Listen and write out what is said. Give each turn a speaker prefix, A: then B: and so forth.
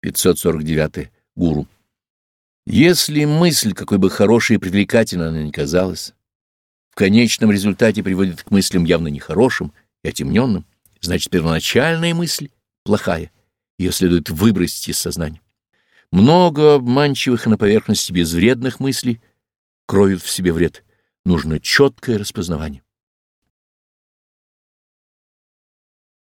A: 549. Гуру. Если мысль, какой бы хорошей и привлекательной она ни казалась, в конечном результате приводит к мыслям явно нехорошим и отемненным, значит, первоначальная мысль плохая, ее следует выбросить из сознания. Много обманчивых и на поверхности безвредных мыслей кроют в себе вред. Нужно четкое распознавание.